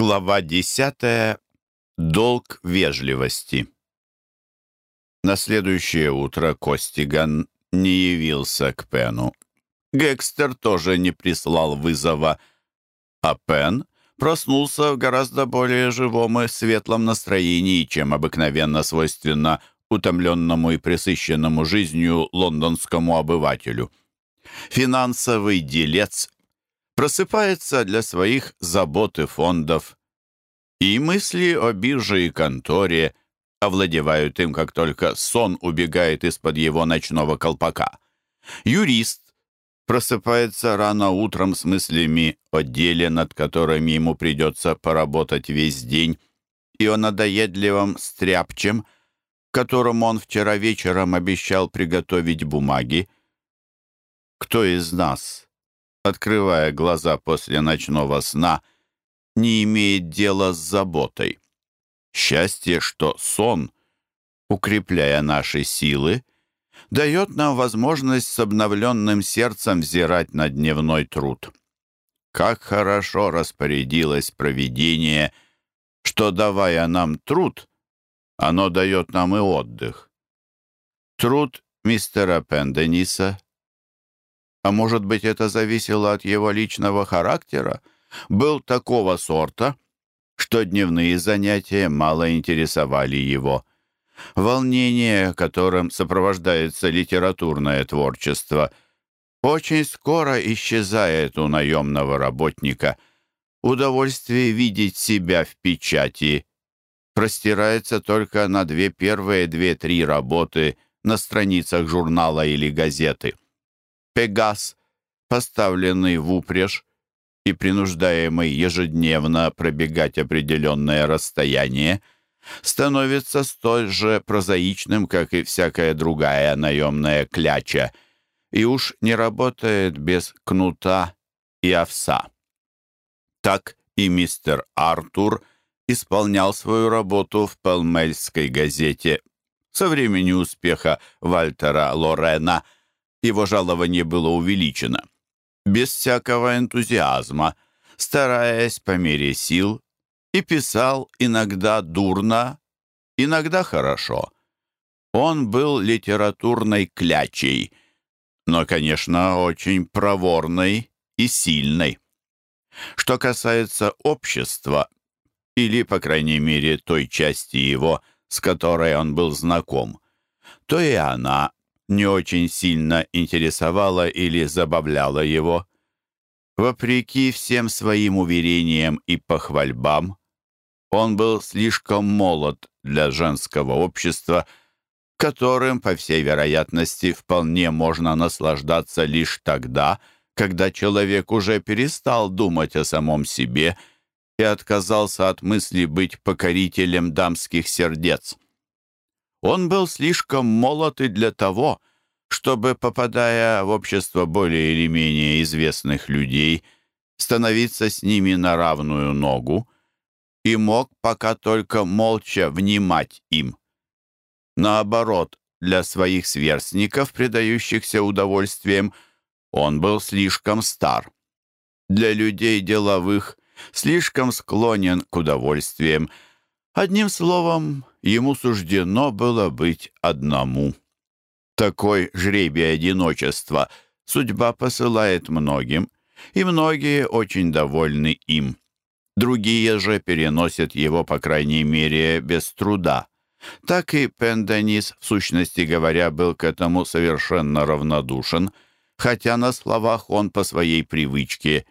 Глава десятая. Долг вежливости. На следующее утро Костиган не явился к Пену. Гекстер тоже не прислал вызова, а Пен проснулся в гораздо более живом и светлом настроении, чем обыкновенно свойственно утомленному и пресыщенному жизнью лондонскому обывателю. Финансовый делец просыпается для своих забот и фондов, и мысли о бирже и конторе овладевают им, как только сон убегает из-под его ночного колпака. Юрист просыпается рано утром с мыслями о деле, над которыми ему придется поработать весь день, и о надоедливом стряпчем, которому он вчера вечером обещал приготовить бумаги. Кто из нас открывая глаза после ночного сна, не имеет дела с заботой. Счастье, что сон, укрепляя наши силы, дает нам возможность с обновленным сердцем взирать на дневной труд. Как хорошо распорядилось провидение, что, давая нам труд, оно дает нам и отдых. Труд мистера Пендениса а может быть, это зависело от его личного характера, был такого сорта, что дневные занятия мало интересовали его. Волнение, которым сопровождается литературное творчество, очень скоро исчезает у наемного работника. Удовольствие видеть себя в печати простирается только на две первые две-три работы на страницах журнала или газеты. Пегас, поставленный в упряжь и принуждаемый ежедневно пробегать определенное расстояние, становится столь же прозаичным, как и всякая другая наемная кляча, и уж не работает без кнута и овса. Так и мистер Артур исполнял свою работу в Пелмельской газете со времени успеха Вальтера Лорена – его жалование было увеличено. Без всякого энтузиазма, стараясь по мере сил, и писал иногда дурно, иногда хорошо. Он был литературной клячей, но, конечно, очень проворной и сильной. Что касается общества, или, по крайней мере, той части его, с которой он был знаком, то и она не очень сильно интересовала или забавляла его. Вопреки всем своим уверениям и похвальбам, он был слишком молод для женского общества, которым, по всей вероятности, вполне можно наслаждаться лишь тогда, когда человек уже перестал думать о самом себе и отказался от мысли быть покорителем дамских сердец. Он был слишком молод и для того, чтобы, попадая в общество более или менее известных людей, становиться с ними на равную ногу, и мог пока только молча внимать им. Наоборот, для своих сверстников, предающихся удовольствием, он был слишком стар. Для людей деловых слишком склонен к удовольствиям, Одним словом, ему суждено было быть одному. Такой жребий одиночества судьба посылает многим, и многие очень довольны им. Другие же переносят его, по крайней мере, без труда. Так и Пенденис, в сущности говоря, был к этому совершенно равнодушен, хотя на словах он по своей привычке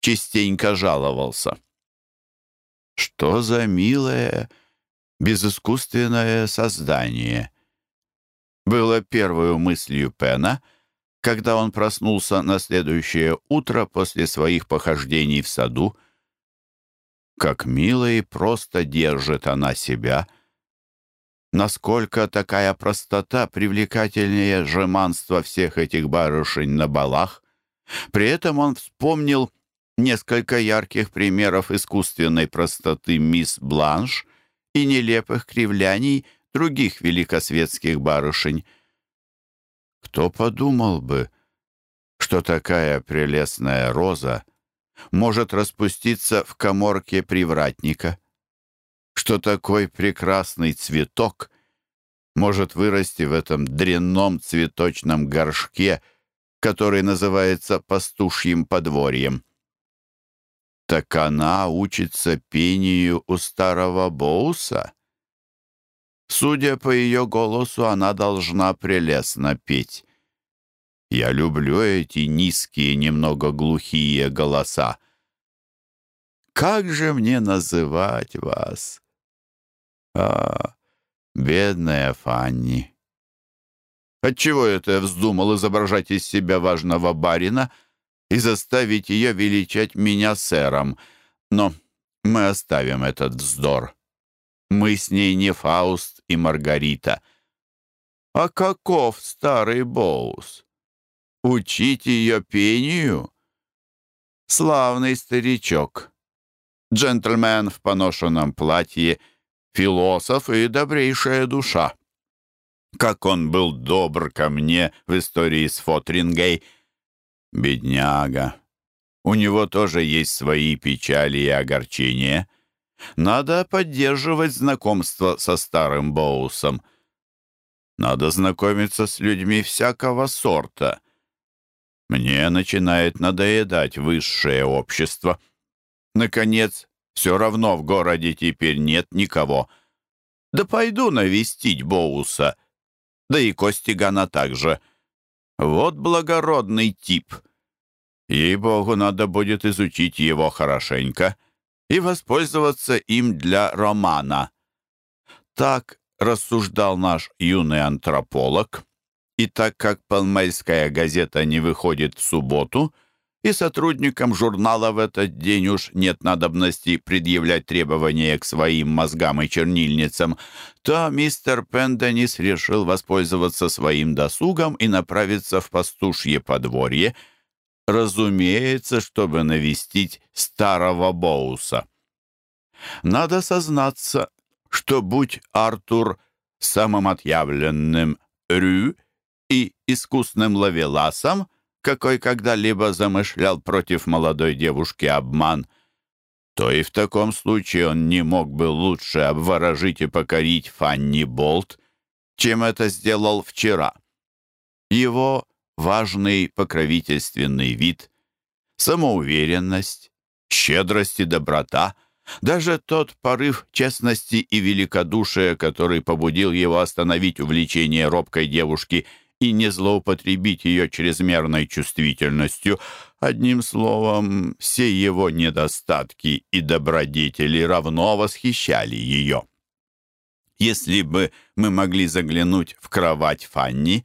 частенько жаловался. Что за милое, безыскусственное создание! Было первой мыслью Пена, когда он проснулся на следующее утро после своих похождений в саду. Как мило и просто держит она себя. Насколько такая простота привлекательнее жеманства всех этих барышень на балах. При этом он вспомнил несколько ярких примеров искусственной простоты мисс Бланш и нелепых кривляний других великосветских барышень. Кто подумал бы, что такая прелестная роза может распуститься в коморке привратника, что такой прекрасный цветок может вырасти в этом дрянном цветочном горшке, который называется пастушьим подворьем. Так она учится пению у старого Боуса. Судя по ее голосу, она должна прелестно петь. Я люблю эти низкие, немного глухие голоса. Как же мне называть вас? А, бедная Фанни. Отчего это я вздумал изображать из себя важного барина и заставить ее величать меня сэром? Но мы оставим этот вздор. Мы с ней не Фауст и Маргарита. А каков старый Боус? Учить ее пению? Славный старичок. Джентльмен в поношенном платье, философ и добрейшая душа. Как он был добр ко мне в истории с Фотрингей. Бедняга. У него тоже есть свои печали и огорчения. Надо поддерживать знакомство со старым Боусом. Надо знакомиться с людьми всякого сорта — мне начинает надоедать высшее общество. Наконец, все равно в городе теперь нет никого. Да пойду навестить Боуса. Да и Костигана также. Вот благородный тип. Ей-богу, надо будет изучить его хорошенько и воспользоваться им для романа. Так рассуждал наш юный антрополог, и так как Палмейская газета не выходит в субботу, и сотрудникам журнала в этот день уж нет надобности предъявлять требования к своим мозгам и чернильницам, то мистер Пенденис решил воспользоваться своим досугом и направиться в пастушье подворье, разумеется, чтобы навестить старого Боуса. Надо сознаться, что будь Артур самым отъявленным Рю, и искусным ловеласом, какой когда-либо замышлял против молодой девушки обман, то и в таком случае он не мог бы лучше обворожить и покорить Фанни Болт, чем это сделал вчера. Его важный покровительственный вид, самоуверенность, щедрость и доброта — даже тот порыв честности и великодушия, который побудил его остановить увлечение робкой девушки и не злоупотребить ее чрезмерной чувствительностью. Одним словом, все его недостатки и добродетели равно восхищали ее. Если бы мы могли заглянуть в кровать Фанни,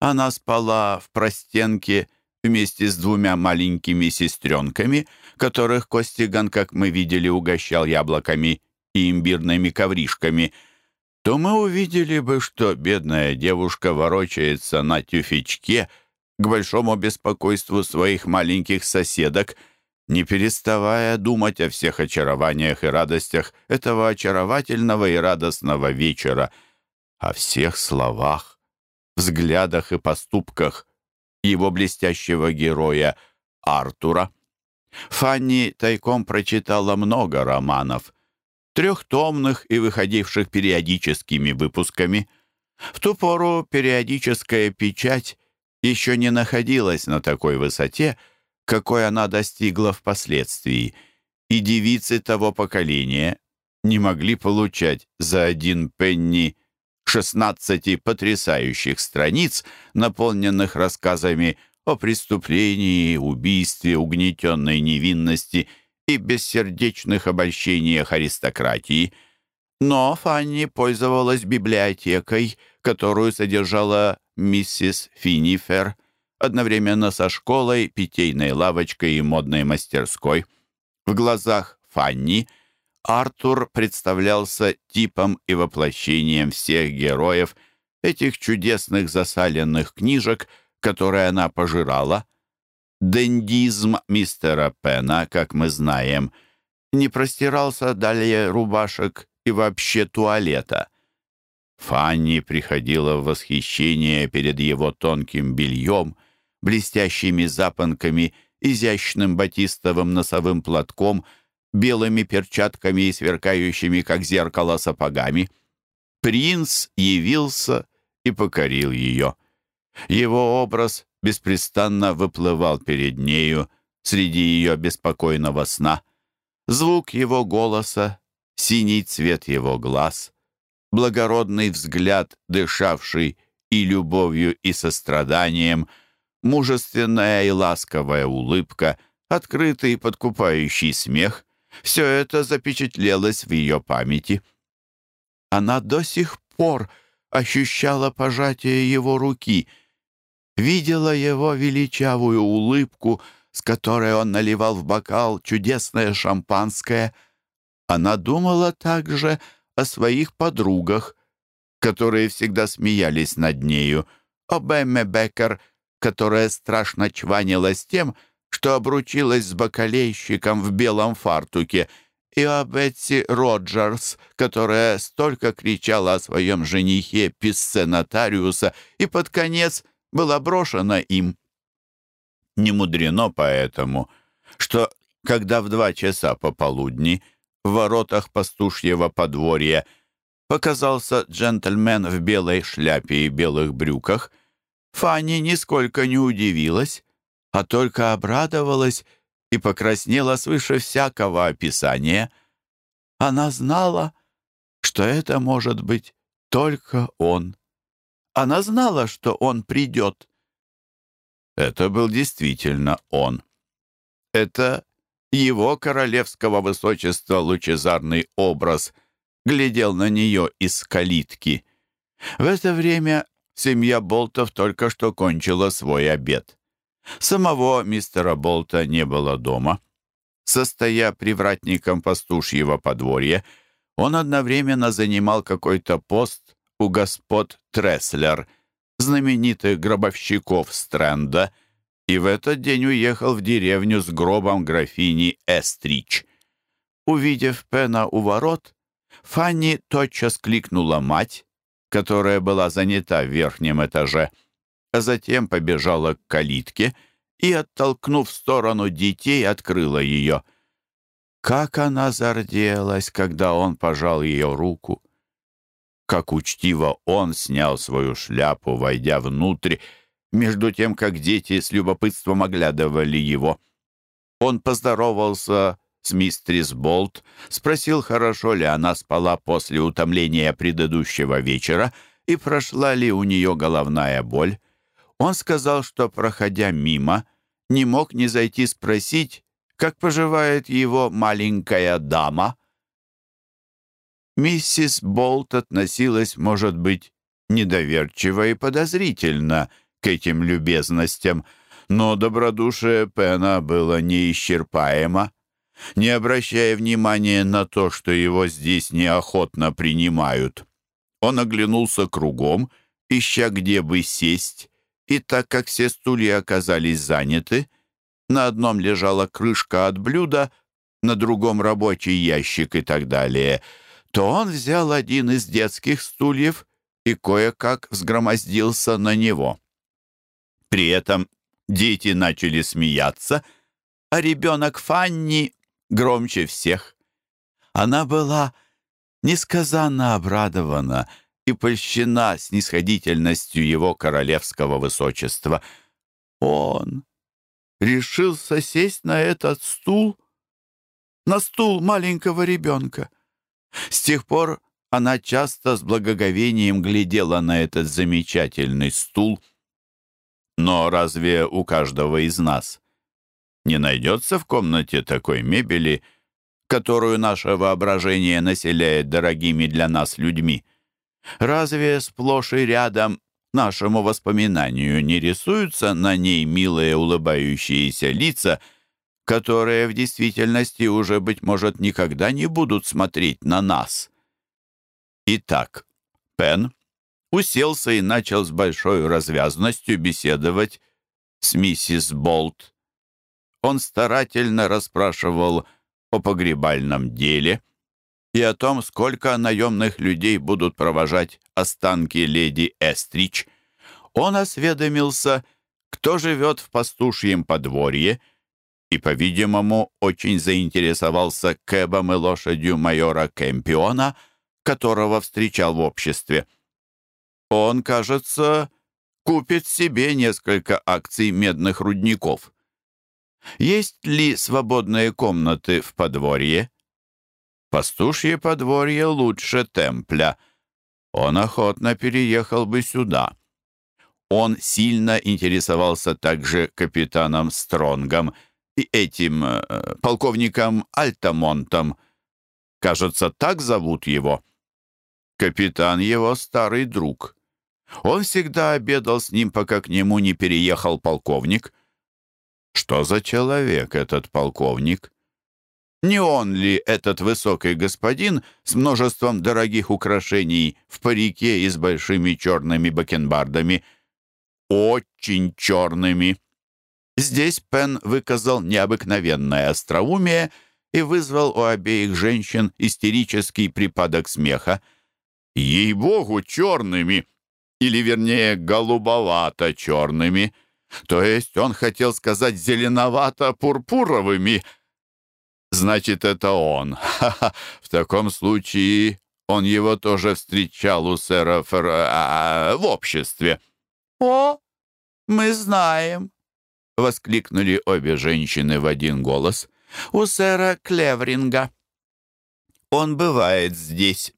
она спала в простенке вместе с двумя маленькими сестренками, которых Костиган, как мы видели, угощал яблоками и имбирными ковришками — то мы увидели бы, что бедная девушка ворочается на тюфячке к большому беспокойству своих маленьких соседок, не переставая думать о всех очарованиях и радостях этого очаровательного и радостного вечера, о всех словах, взглядах и поступках его блестящего героя Артура. Фанни тайком прочитала много романов, трехтомных и выходивших периодическими выпусками. В ту пору периодическая печать еще не находилась на такой высоте, какой она достигла впоследствии, и девицы того поколения не могли получать за один пенни 16 потрясающих страниц, наполненных рассказами о преступлении, убийстве, угнетенной невинности – и бессердечных обольщениях аристократии, но Фанни пользовалась библиотекой, которую содержала миссис Финифер, одновременно со школой, питейной лавочкой и модной мастерской. В глазах Фанни Артур представлялся типом и воплощением всех героев этих чудесных засаленных книжек, которые она пожирала — Дендизм мистера Пена, как мы знаем, не простирался далее рубашек и вообще туалета. Фанни приходила в восхищение перед его тонким бельем, блестящими запонками изящным батистовым носовым платком, белыми перчатками и сверкающими, как зеркало, сапогами. Принц явился и покорил ее. Его образ беспрестанно выплывал перед нею среди ее беспокойного сна. Звук его голоса, синий цвет его глаз, благородный взгляд, дышавший и любовью, и состраданием, мужественная и ласковая улыбка, открытый и подкупающий смех — все это запечатлелось в ее памяти. Она до сих пор ощущала пожатие его руки, видела его величавую улыбку, с которой он наливал в бокал чудесное шампанское. Она думала также о своих подругах, которые всегда смеялись над нею, об Эмме Беккер, которая страшно чванилась тем, что обручилась с бакалейщиком в белом фартуке, и о Бетси Роджерс, которая столько кричала о своем женихе писце нотариуса и под конец была брошена им. Не мудрено поэтому, что, когда в два часа пополудни в воротах пастушьего подворья показался джентльмен в белой шляпе и белых брюках, Фанни нисколько не удивилась, а только обрадовалась и покраснела свыше всякого описания. Она знала, что это может быть только он. Она знала, что он придет. Это был действительно он. Это его королевского высочества лучезарный образ глядел на нее из калитки. В это время семья Болтов только что кончила свой обед. Самого мистера Болта не было дома. Состоя привратником пастушьего подворья, он одновременно занимал какой-то пост у господ Треслер, знаменитых гробовщиков Стрэнда, и в этот день уехал в деревню с гробом графини Эстрич. Увидев Пена у ворот, Фанни тотчас кликнула мать, которая была занята в верхнем этаже, а затем побежала к калитке и, оттолкнув в сторону детей, открыла ее. Как она зарделась, когда он пожал ее руку! Как учтиво он снял свою шляпу, войдя внутрь, между тем, как дети с любопытством оглядывали его. Он поздоровался с мистрис Болт, спросил, хорошо ли она спала после утомления предыдущего вечера и прошла ли у нее головная боль. Он сказал, что, проходя мимо, не мог не зайти спросить, как поживает его маленькая дама. Миссис Болт относилась, может быть, недоверчиво и подозрительно к этим любезностям, но добродушие Пена было неисчерпаемо. Не обращая внимания на то, что его здесь неохотно принимают, он оглянулся кругом, ища где бы сесть, и так как все стулья оказались заняты, на одном лежала крышка от блюда, на другом рабочий ящик и так далее, то он взял один из детских стульев и кое-как взгромоздился на него. При этом дети начали смеяться, а ребенок Фанни громче всех. Она была несказанно обрадована и польщена снисходительностью его королевского высочества. Он решился сесть на этот стул, на стул маленького ребенка. С тех пор она часто с благоговением глядела на этот замечательный стул. Но разве у каждого из нас не найдется в комнате такой мебели, которую наше воображение населяет дорогими для нас людьми? Разве сплошь и рядом нашему воспоминанию не рисуются на ней милые улыбающиеся лица, которые в действительности уже, быть может, никогда не будут смотреть на нас? Итак, Пен уселся и начал с большой развязностью беседовать с миссис Болт. Он старательно расспрашивал о погребальном деле и о том, сколько наемных людей будут провожать останки леди Эстрич. Он осведомился, кто живет в пастушьем подворье и, по-видимому, очень заинтересовался кэбом и лошадью майора Кэмпиона, которого встречал в обществе. Он, кажется, купит себе несколько акций медных рудников. Есть ли свободные комнаты в подворье? Пастушье подворье лучше темпля. Он охотно переехал бы сюда. Он сильно интересовался также капитаном Стронгом и этим э, полковником Альтамонтом. Кажется, так зовут его. Капитан его старый друг. Он всегда обедал с ним, пока к нему не переехал полковник. Что за человек этот полковник? Не он ли этот высокий господин с множеством дорогих украшений в парике и с большими черными бакенбардами? Очень черными. Здесь Пен выказал необыкновенное остроумие и вызвал у обеих женщин истерический припадок смеха. «Ей-богу, черными!» Или, вернее, голубовато-черными. То есть он хотел сказать зеленовато-пурпуровыми. Значит, это он. Ха -ха. В таком случае он его тоже встречал у сэра Фер... А, в обществе. «О, мы знаем!» — воскликнули обе женщины в один голос. «У сэра Клевринга». «Он бывает здесь.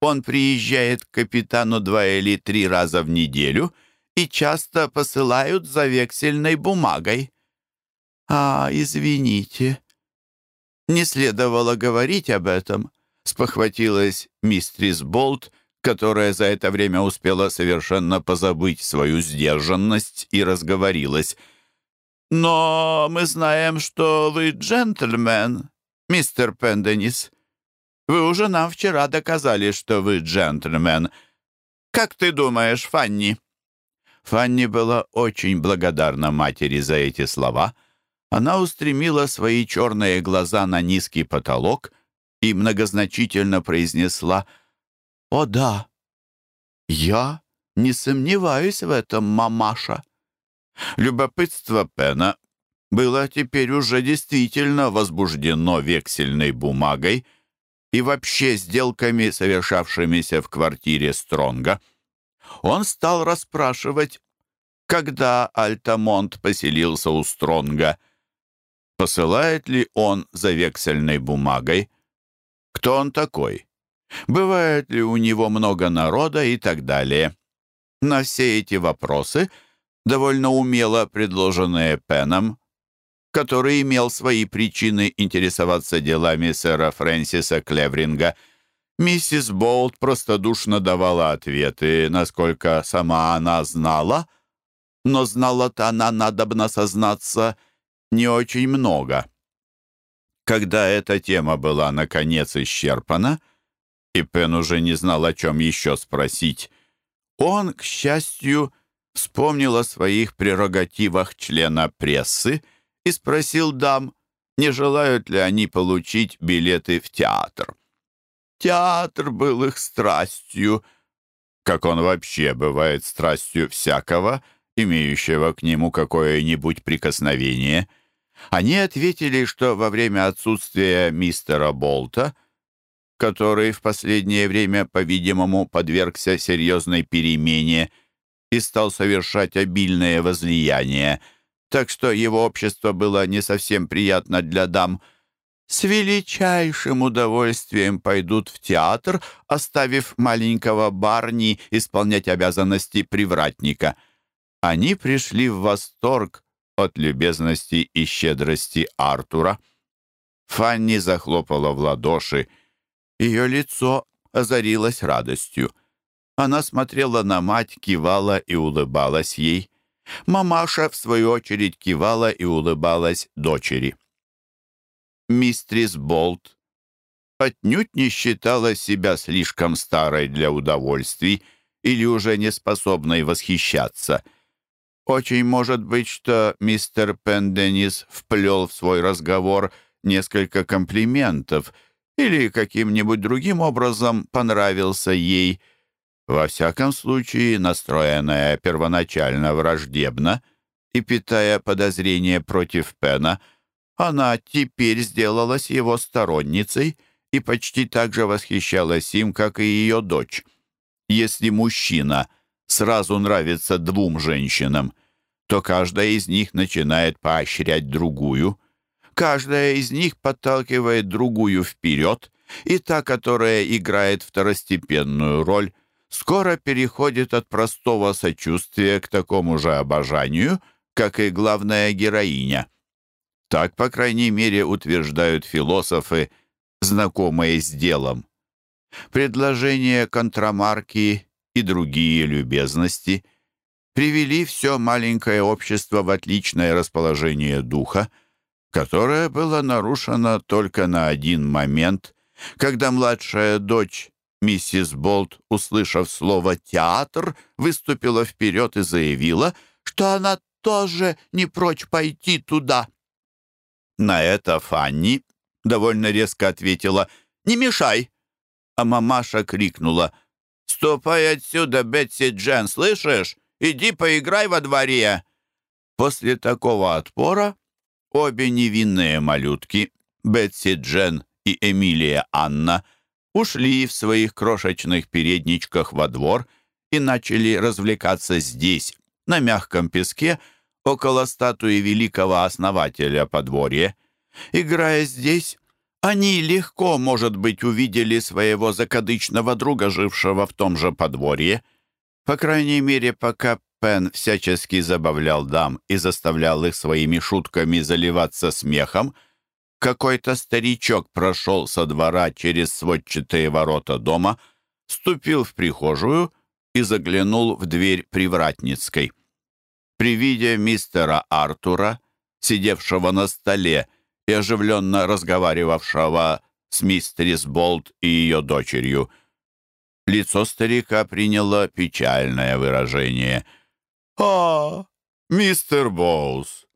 Он приезжает к капитану два или три раза в неделю и часто посылают за вексельной бумагой». «А, извините, не следовало говорить об этом», — спохватилась мистрис Болт, которая за это время успела совершенно позабыть свою сдержанность и разговорилась — «Но мы знаем, что вы джентльмен, мистер Пенденис. Вы уже нам вчера доказали, что вы джентльмен. Как ты думаешь, Фанни?» Фанни была очень благодарна матери за эти слова. Она устремила свои черные глаза на низкий потолок и многозначительно произнесла «О да, я не сомневаюсь в этом, мамаша». Любопытство Пена было теперь уже действительно возбуждено вексельной бумагой и вообще сделками, совершавшимися в квартире Стронга. Он стал расспрашивать, когда Альтамонт поселился у Стронга, посылает ли он за вексельной бумагой, кто он такой, бывает ли у него много народа и так далее. На все эти вопросы – довольно умело предложенные Пеном, который имел свои причины интересоваться делами сэра Фрэнсиса Клевринга. Миссис Болт простодушно давала ответы, насколько сама она знала, но знала-то она, надобно сознаться, не очень много. Когда эта тема была, наконец, исчерпана, и Пен уже не знал, о чем еще спросить, он, к счастью, вспомнил о своих прерогативах члена прессы и спросил дам, не желают ли они получить билеты в театр. Театр был их страстью, как он вообще бывает страстью всякого, имеющего к нему какое-нибудь прикосновение. Они ответили, что во время отсутствия мистера Болта, который в последнее время, по-видимому, подвергся серьезной перемене, и стал совершать обильное возлияние, так что его общество было не совсем приятно для дам. С величайшим удовольствием пойдут в театр, оставив маленького Барни исполнять обязанности привратника. Они пришли в восторг от любезности и щедрости Артура. Фанни захлопала в ладоши. Ее лицо озарилось радостью. Она смотрела на мать, кивала и улыбалась ей. Мамаша, в свою очередь, кивала и улыбалась дочери. Мистрис Болт отнюдь не считала себя слишком старой для удовольствий или уже не способной восхищаться. Очень может быть, что мистер Пенденис вплел в свой разговор несколько комплиментов или каким-нибудь другим образом понравился ей – во всяком случае, настроенная первоначально враждебно и питая подозрения против Пена, Она теперь сделалась его сторонницей и почти так же восхищалась им, как и ее дочь. Если мужчина сразу нравится двум женщинам, то каждая из них начинает поощрять другую. Каждая из них подталкивает другую вперед, и та, которая играет второстепенную роль, скоро переходит от простого сочувствия к такому же обожанию, как и главная героиня. Так, по крайней мере, утверждают философы, знакомые с делом. Предложения контрамарки и другие любезности привели все маленькое общество в отличное расположение духа, которое было нарушено только на один момент, когда младшая дочь Миссис Болт, услышав слово «театр», выступила вперед и заявила, что она тоже не прочь пойти туда. На это Фанни довольно резко ответила «Не мешай!» А мамаша крикнула «Ступай отсюда, Бетси Джен, слышишь? Иди поиграй во дворе!» После такого отпора обе невинные малютки, Бетси Джен и Эмилия Анна, ушли в своих крошечных передничках во двор и начали развлекаться здесь, на мягком песке, около статуи великого основателя подворья. Играя здесь, они легко, может быть, увидели своего закадычного друга, жившего в том же подворье. По крайней мере, пока Пен всячески забавлял дам и заставлял их своими шутками заливаться смехом, какой-то старичок прошел со двора через сводчатые ворота дома, ступил в прихожую и заглянул в дверь привратницкой. При виде мистера Артура, сидевшего на столе и оживленно разговаривавшего с мистерис Болт и ее дочерью, лицо старика приняло печальное выражение. «А, мистер Боус!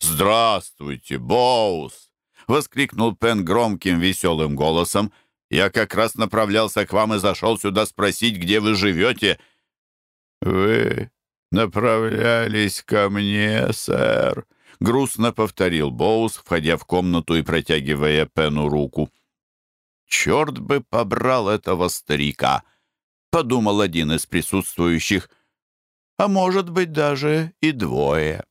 Здравствуйте, Боус!» — воскликнул Пен громким веселым голосом. «Я как раз направлялся к вам и зашел сюда спросить, где вы живете». «Вы направлялись ко мне, сэр», — грустно повторил Боус, входя в комнату и протягивая Пену руку. «Черт бы побрал этого старика!» — подумал один из присутствующих. «А может быть, даже и двое».